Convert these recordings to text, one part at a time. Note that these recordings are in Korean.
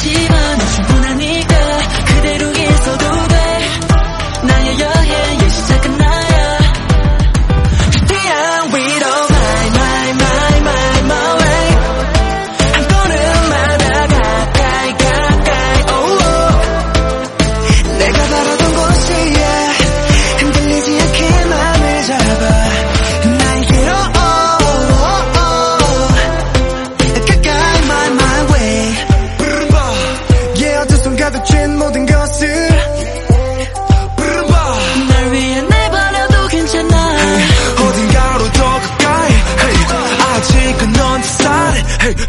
chiva.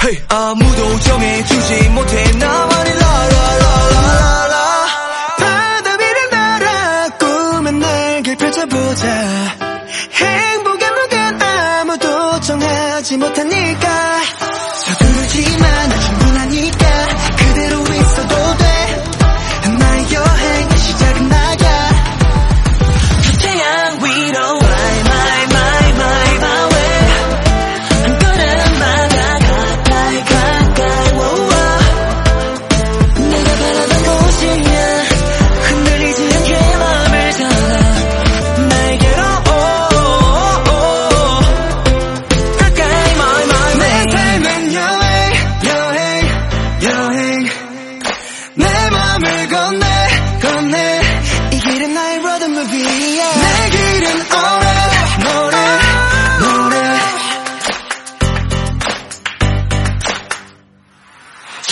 hey. 아무도 정해주지 못해 나만의 라라라라라. 바다 위를 날아 꿈은 날개 펼쳐보자. 행복의 무게 아무도 정하지 못하니.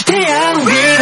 Stay.